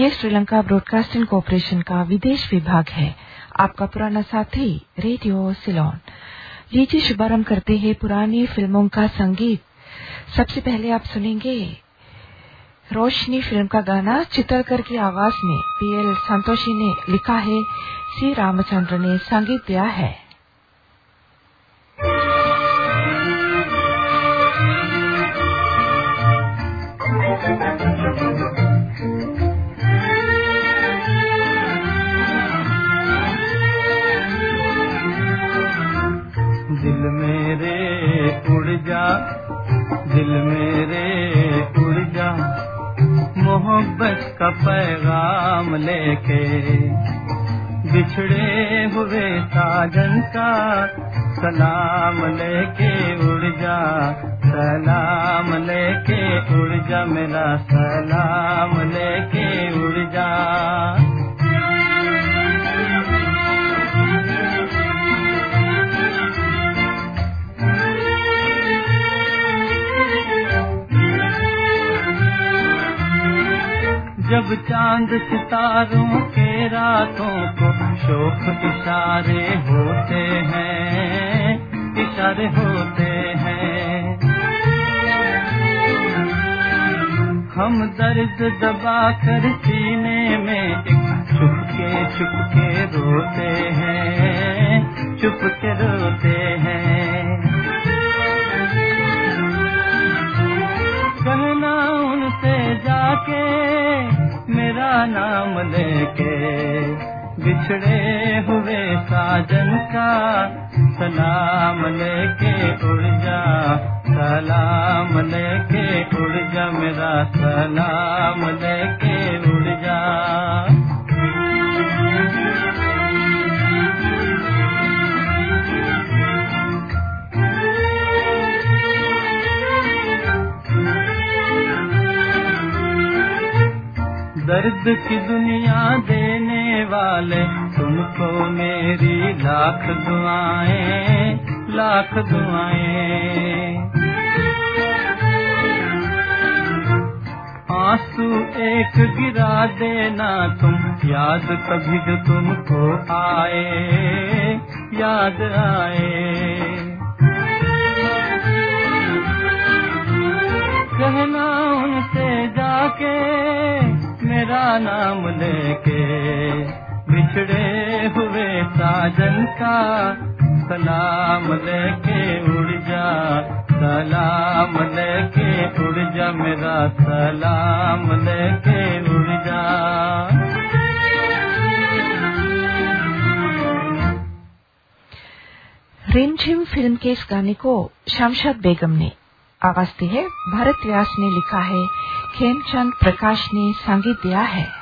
ये Sri Lanka broadcasting corporation का विदेश विभाग है। आपका पुराना साथी, रेडियो सिलोन। लीजिए शुभारंभ करते हैं पुरानी फ़िल्मों का संगीत। सबसे पहले आप सुनेंगे रोशनी फ़िल्म का गाना चित्रकर की आवाज़ में पीएल संतोषी ने लिखा है। सी. रामचंद्र ने संगीत दिया है। दिल मेरे उड़ जा मोहब्बत का पैगाम लेके। बिछड़े हुए साजन का सलाम लेके उड़ जा सलाम लेके उड़ जा मेरा सलाम चाँद सितारों के रातों को शोक इशारे होते हैं, इशारे होते हैं। हम दर्द दबा कर सीने में चुपके चुपके रोते हैं। बिछड़े हुए साजन का सलाम लेके उड़ जा, सलाम लेके उड़ जा मेरा, सलाम लेके उड़ जा। दर्द की दुनिया देने वाले तुमको मेरी लाख दुआएँ लाख दुआएँ। आँसू एक गिरा देना तुम, याद कभी जो तुमको आए, याद आए। कहना उनसे जाके, मेरा नाम लेके बिछड़े हुए साजन का सलाम लेके उड़ जा, सलाम लेके उड़ जा मेरा, सलाम लेके उड़ जा। रिमझिम फ़िल्म के इस गाने को शमशाद बेगम ने आवाज़ दी है। भरत व्यास ने लिखा है, खेमचंद प्रकाश ने संगीत दिया है।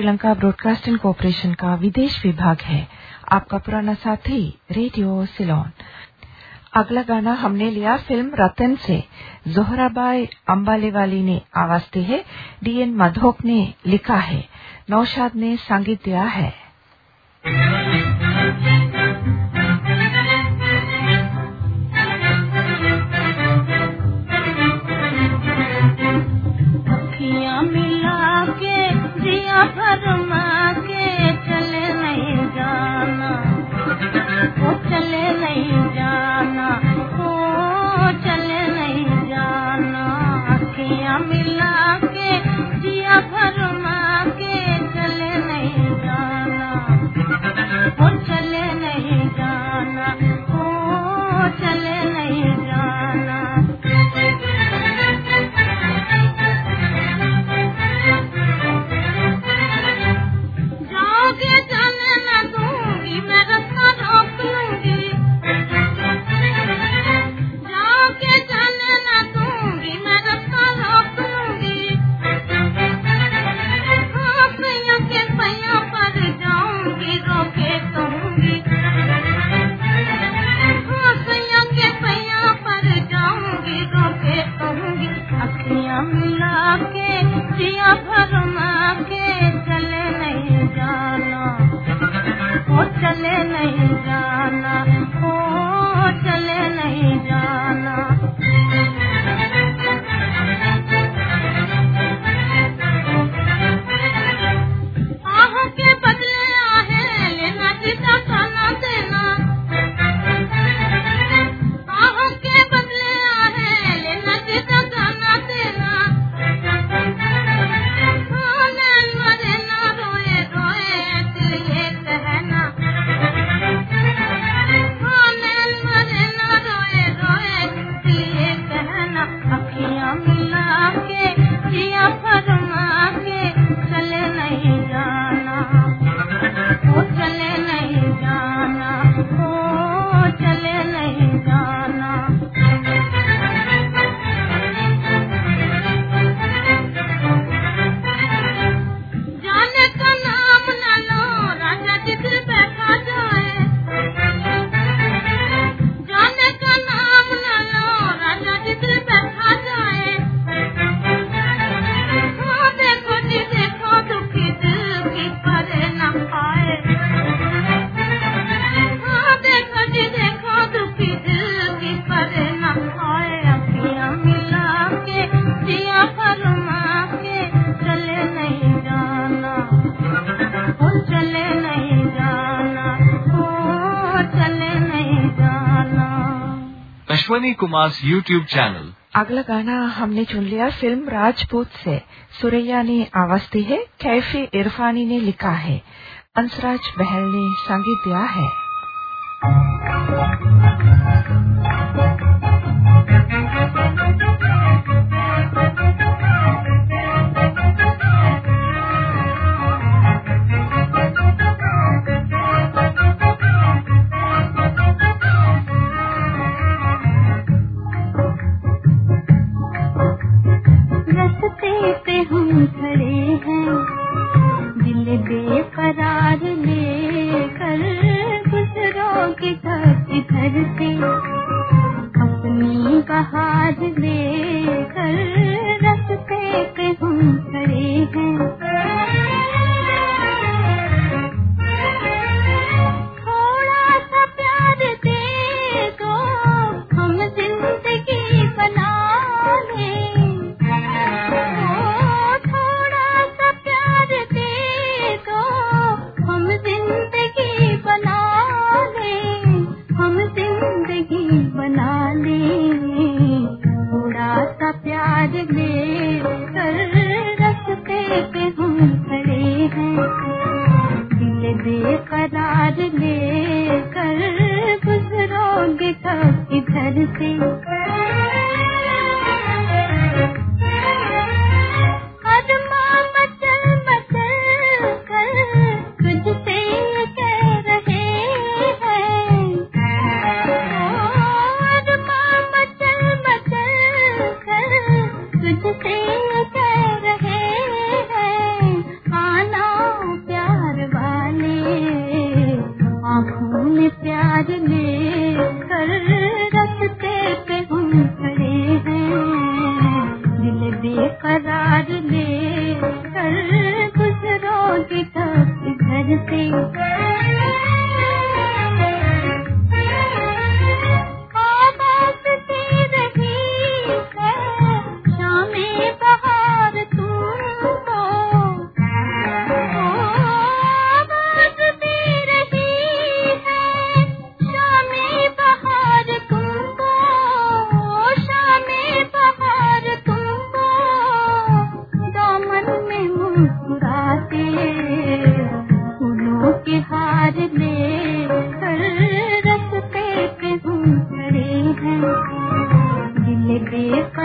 श्रीलंका ब्रॉडकास्टिंग कॉरपोरेशन का विदेश विभाग है। आपका पुराना साथी, रेडियो सिलोन। अगला गाना हमने लिया फ़िल्म रतन से। जोहराबाई अम्बाले वाली ने आवाज़ दी है। डीएन माधोक ने लिखा है। नौशाद ने संगीत दिया है। मिला के दिया फरमा के चले नहीं जाना। वो चले नहीं कुमार यूट्यूब चैनल अगला गाना हमने चुन लिया फ़िल्म राजपूत से। सुरैया ने आवाज़ दी है कैफी इरफानी ने लिखा है। अंसराज बहल ने संगीत दिया है। Thank you. जहाज़ लेकर रस्ते पे हम खड़े हैं।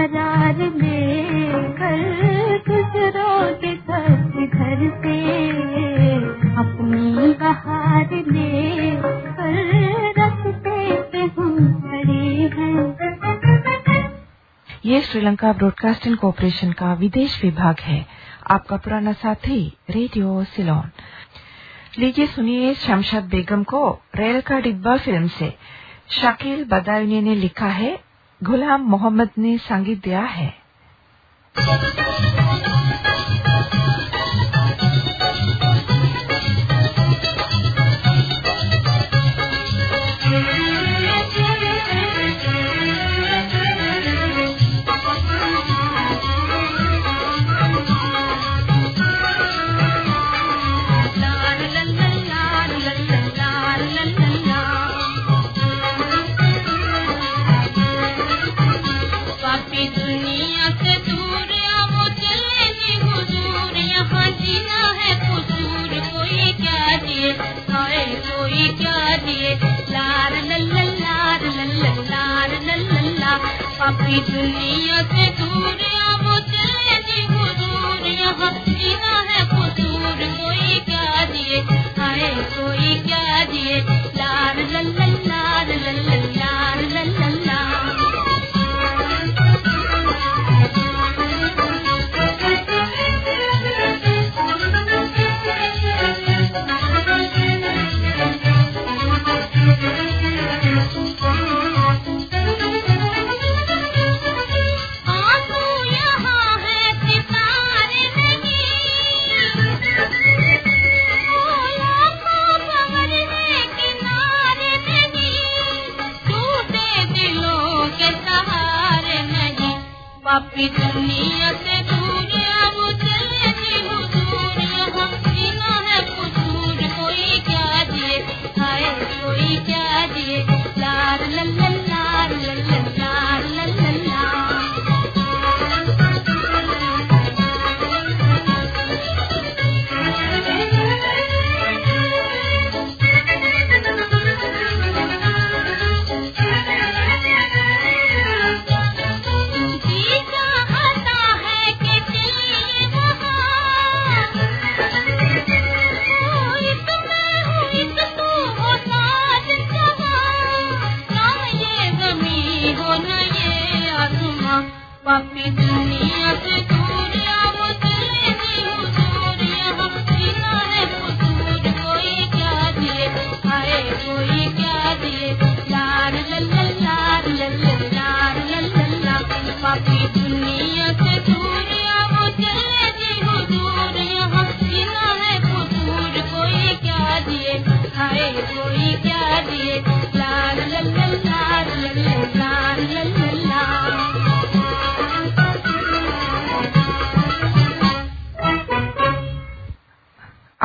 में घर से अपनी बहार में हम खड़े हैं। ये श्रीलंका ब्रॉडकास्टिंग कॉरपोरेशन का विदेश विभाग है। आपका पुराना साथी, रेडियो सिलोन। लीजिए सुनिए शमशाद बेगम को रेल का डिब्बा फ़िल्म से। शकील बदायूनी ने लिखा है गुलाम मोहम्मद ने संगीत दिया है। It's අපිට නියත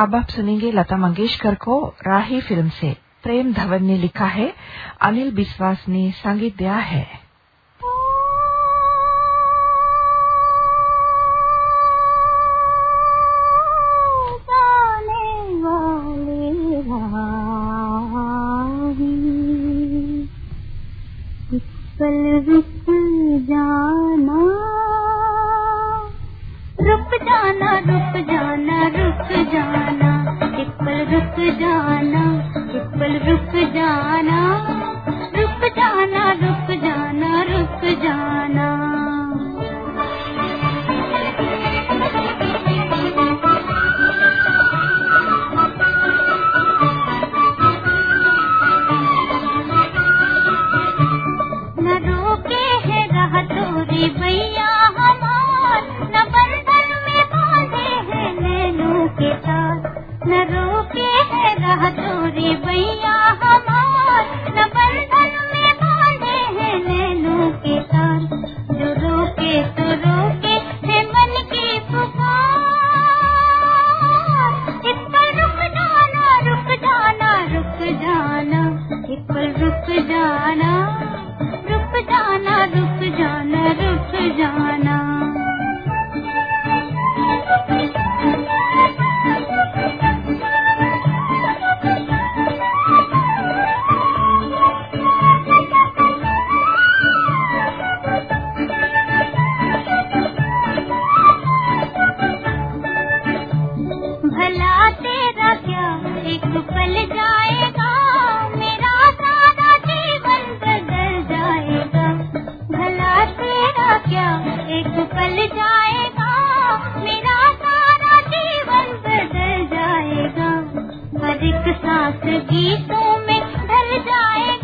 अब आप सुनेंगे लता मंगेशकर को राही फ़िल्म से। प्रेम धवन ने लिखा है, अनिल बिस्वास ने संगीत दिया है। सास गीतों में भर जाएगा।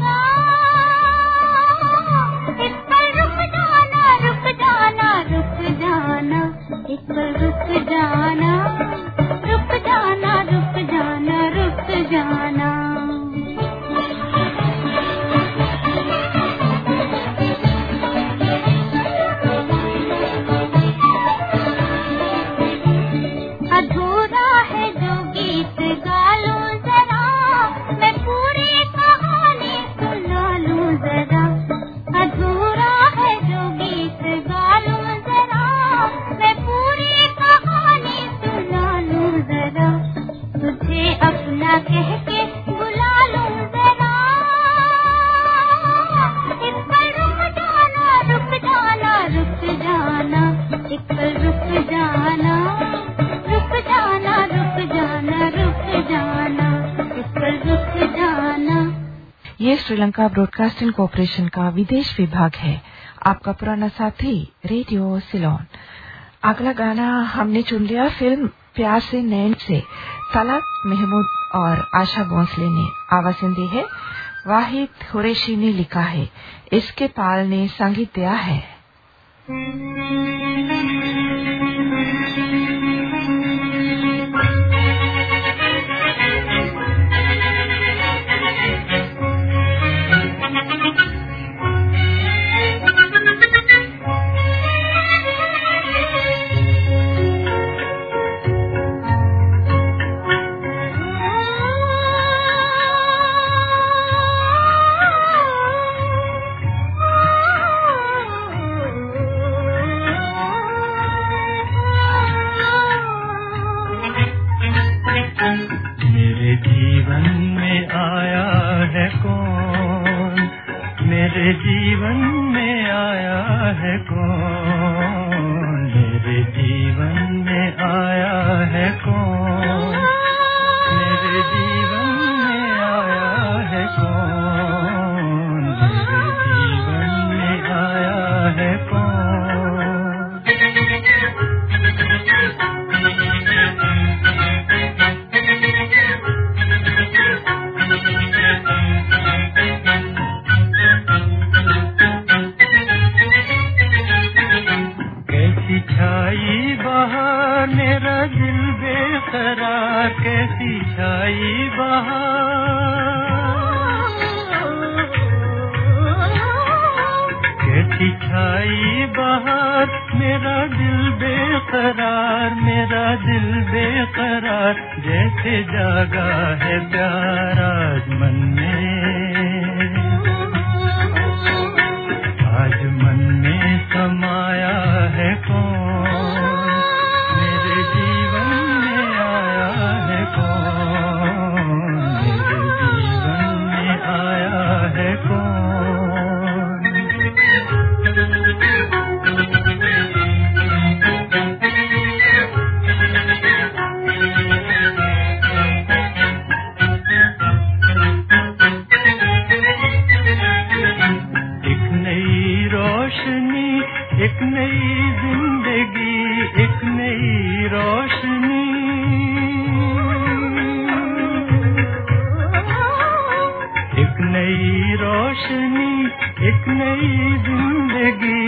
ये श्रीलंका ब्रॉडकास्टिंग कॉरपोरेशन का विदेश विभाग है। आपका पुराना साथी, रेडियो सिलोन। अगला गाना हमने चुन लिया फ़िल्म प्यार से नैन से। तलाक महमूद और आशा भोंसले ने आवाजन दी है। वाहिद हुरेशी ने लिखा है। इसके पाल ने संगीत दिया है। Thank you. जरा कैसी छाई बहार। कैसी छाई बहार, मेरा दिल बेकरार, मेरा दिल बेकरार, जैसे जागा है प्यार मन में। एक नई ज़िंदगी, एक नई रोशनी। एक नई रोशनी, एक नई ज़िंदगी,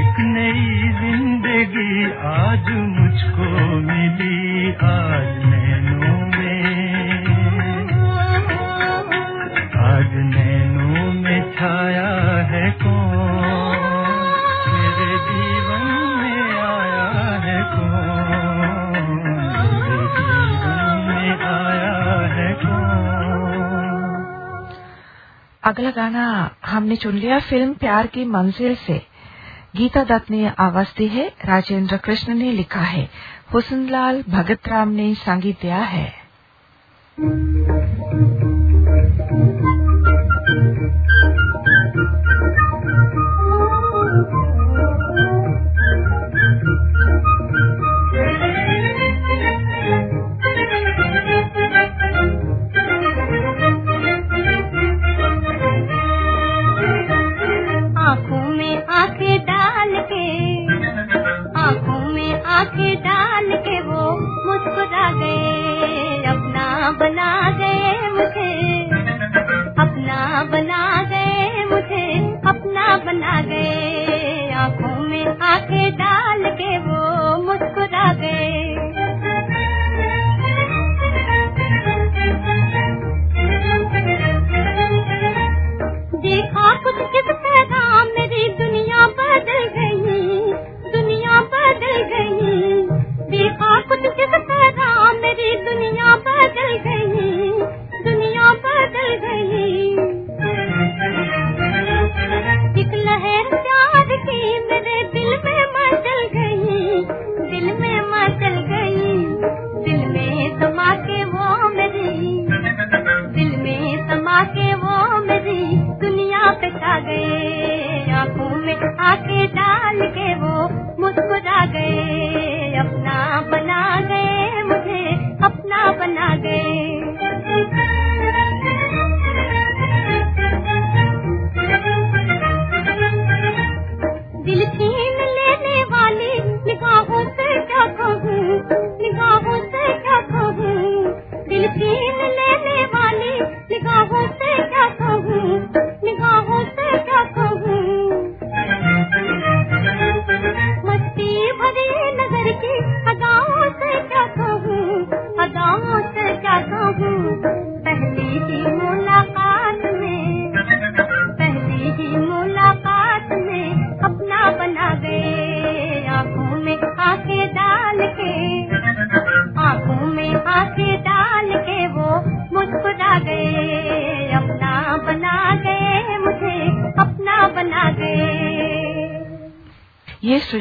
एक नई ज़िंदगी आज मुझको मिली, आज नैनो अगला गाना हमने चुन लिया फ़िल्म प्यार की मंजिल से। गीता दत्त ने आवाज़ दी है, राजेंद्र कृष्ण ने लिखा है, हुसनलाल भगत राम ने संगीत दिया है।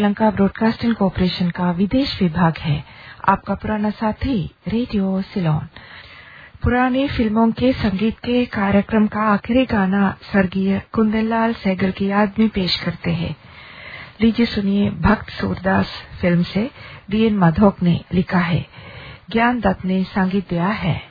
श्रीलंका ब्रॉडकास्टिंग कॉरपोरेशन का विदेश विभाग है। आपका पुराना साथी, रेडियो सिलोन। पुरानी फ़िल्मों के संगीत के कार्यक्रम का आखिरी गाना स्वर्गीय कुंदनलाल सहगल की याद में पेश करते हैं। लीजिए सुनिए भक्त सूरदास फ़िल्म से डीएन माधोक ने लिखा है। ज्ञान दत्त ने संगीत दिया है।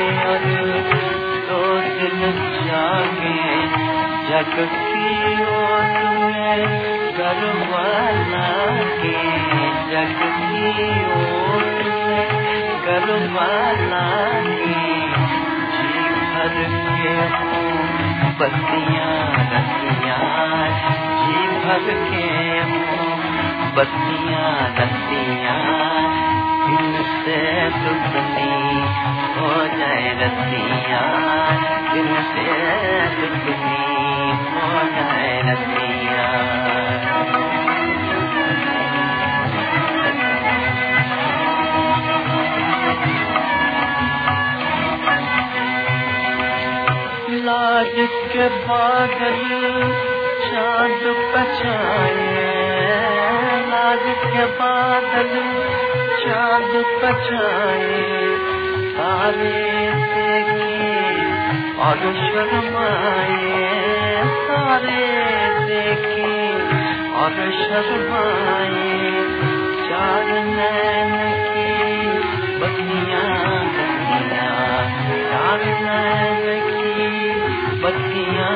बत्तियाँ रतियाँ जी भर के बत्तियाँ रतियाँ दिन दुखनी हो जाए रतियाँ दिन से के बादल चाँद पछाए लाज के बादल चाँद पछाए सारे देखे और शर्माए। तारे देखे और शर्माए। चार नैन की बत्तियाँ गतियाँ चार नैन की बत्तियाँ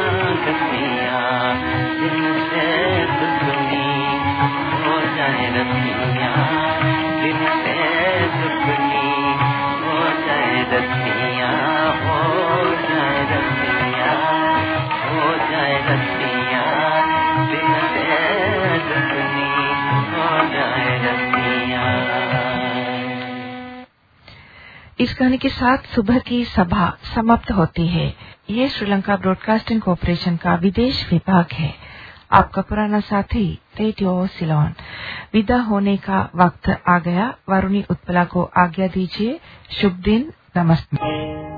गतियाँ दिन से दुगनी हो जाए रतियाँ दिन से दुगनी हो जाए रतियाँ हो जाए रतियाँ इस गाने के साथ सुबह की सभा समाप्त होती है। ये श्रीलंका ब्रॉडकास्टिंग कॉरपोरेशन का विदेश विभाग है। आपका पुराना साथी, रेडियो सिलोन। विदा होने का वक्त आ गया। वरुणी उत्पला को आज्ञा दीजिए। शुभ दिन। नमस्ते।